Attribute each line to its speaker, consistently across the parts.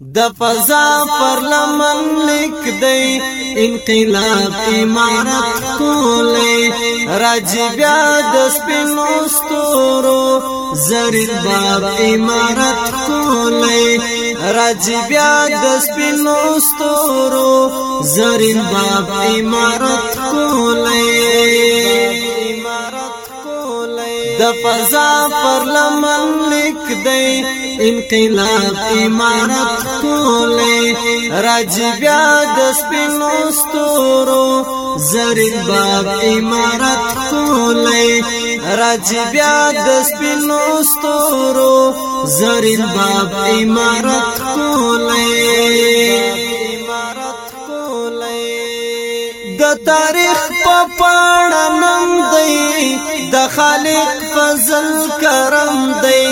Speaker 1: د فضا پر لمن لیک دی انقلاب امارت کولې راځي بیا د سپینو ستورو زرین باب امارت کولې راځي بیا د سپینو ستورو زرین باب امارت کولې د فضا پر لمن لیک دی انقلاب امارت کولې راجبیا د سپینو ستورو زرین باب امارت کولې راجبیا د سپینو ستورو زرین باب امارت کولې د تاریخ په پاڼه نوم دی د خالق فضل کرم دی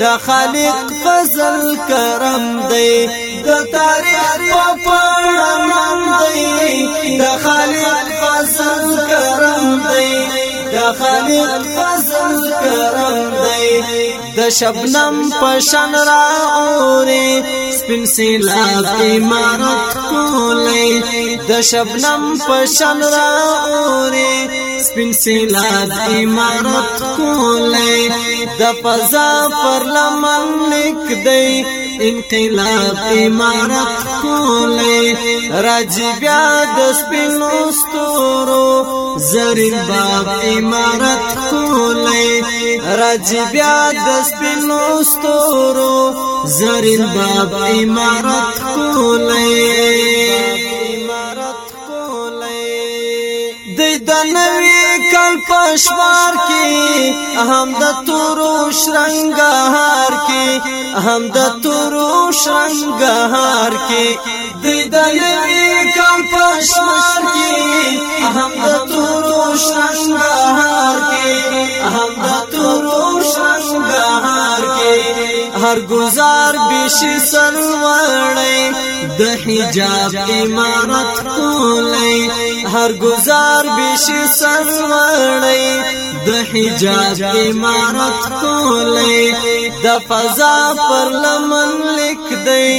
Speaker 1: د خالق فضل کرم دی د تاریخ په پاڼه نوم دی د خالق فضل کرم دی د خالق د شبنم پشن را اوري سپین سیلاب امارت کولې د شبنم پشن را اوري سپین سیلاب امارت کولې د فضا پر لمن لیک دی انقلاب امارت کولې راځي بیا د سپینو ستورو زرین باب امارت کولې راځي بیا د سپینو ستورو زرین باب امارت کولې د د نوې کال پښوار کې هم د تورو شرنګهار کې هم د تورو شرنګهار کې د د نوې کال پښوار کې هم د تورو شرنګهار کې هم د تورو شرنګهار کې هر گزار بشي سرور د حجاب امارت کولای هر گزار بش سرورړی د حجاب امارت کولای د فضا پر لمن لیک دی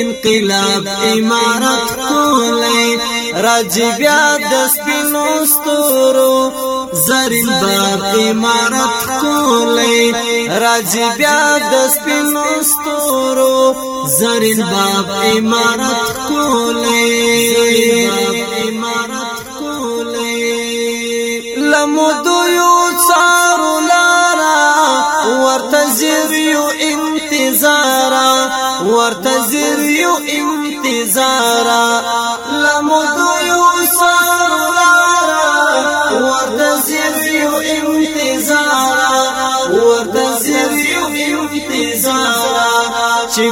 Speaker 1: انقلاب امارت کولای راځي بیا د سپینو ستورو زرین باب امارت کولې راځي بیا د سپینو ستورو زرین باب امارت کولې لمو دویو څارو لارا ورته زیریو انتظارا ورته زیریو انتظارا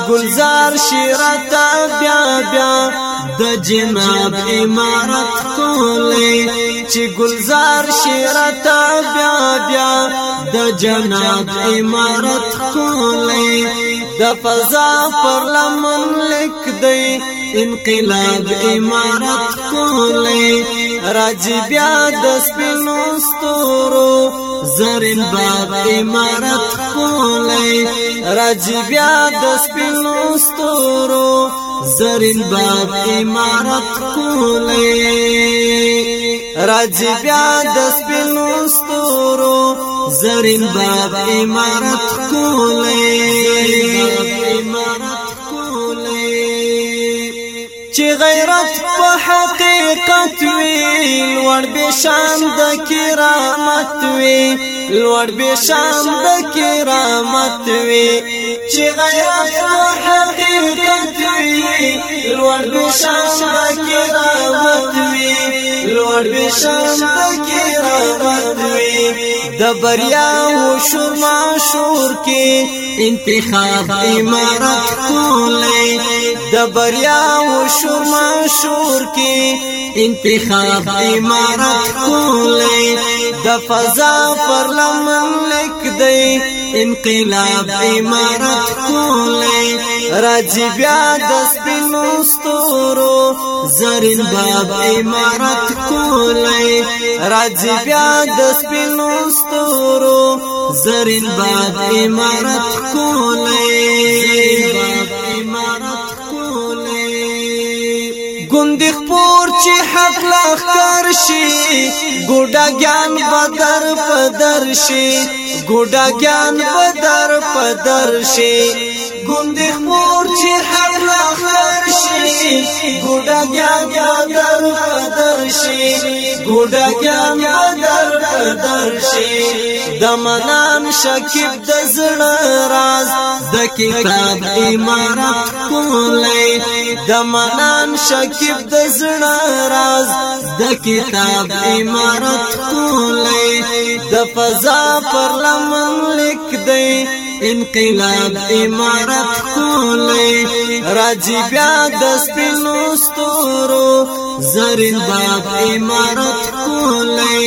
Speaker 1: گلزار شیرتا بیا بیا د جناب امارت کولې چې گلزار شیرتا بیا بیا د جناب امارت کولې د فضا پر لمن لیک دی انقلاب امارت کولې راج بیا د سپینو ستورو زرین باب امارت کولې راځي بیا د سپینو ستورو زرین باب امارت کولې راځي بیا د سپینو ستورو زرین باب امارت کولې چې غیرت په حقیقت وی لوړ به شان د کرامت وی لوړ به شام د کرامت وي چې غیرت حقیقت وي لوړ به شام د کرامت وي لوړ به شام د کرامت وي د بریا او شور مشور کې انتخاب امارت کولې د بریا او شوم شور کې انتخاب امارت کولې د فضا پر لمن لیک دی انقلاب امارت کولې راځي بیا د سپینو ستورو زرین باب امارت کولې راځي بیا د سپینو ستورو زرین باب امارت کولې زرین باب امارت چې حق لخر شي ګډا ګان بدر پدر شي ګډا ګان بدر پدر شي ګوندې خور چې حق لخر شي ګډا ګان بدر شي ګډه ګم در در شي د منام شکیب د زړه راز د کتاب امارت کولې د منام شکیب د زړه راز د کتاب امارت کولې د فضا پر لمن لیک دی انقلاب امارت کولې راځي بیا د سپینو ستورو زرین باب امارت کولی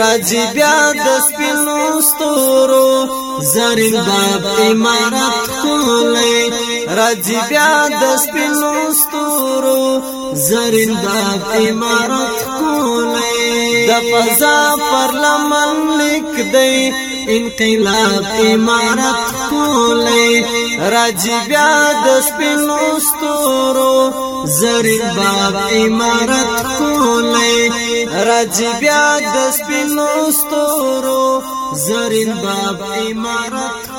Speaker 1: راځي بیا د سپینو ستورو زرین باب امارت کولی راځي بیا د سپینو ستورو زرین باب امارت کولی د فضا پر لمن لیک دی انقلاب امارت کولی راځي بیا د سپینو ستورو زرین باب امارت کولای راځي بیا د سپینو ستورو زرین باب امارت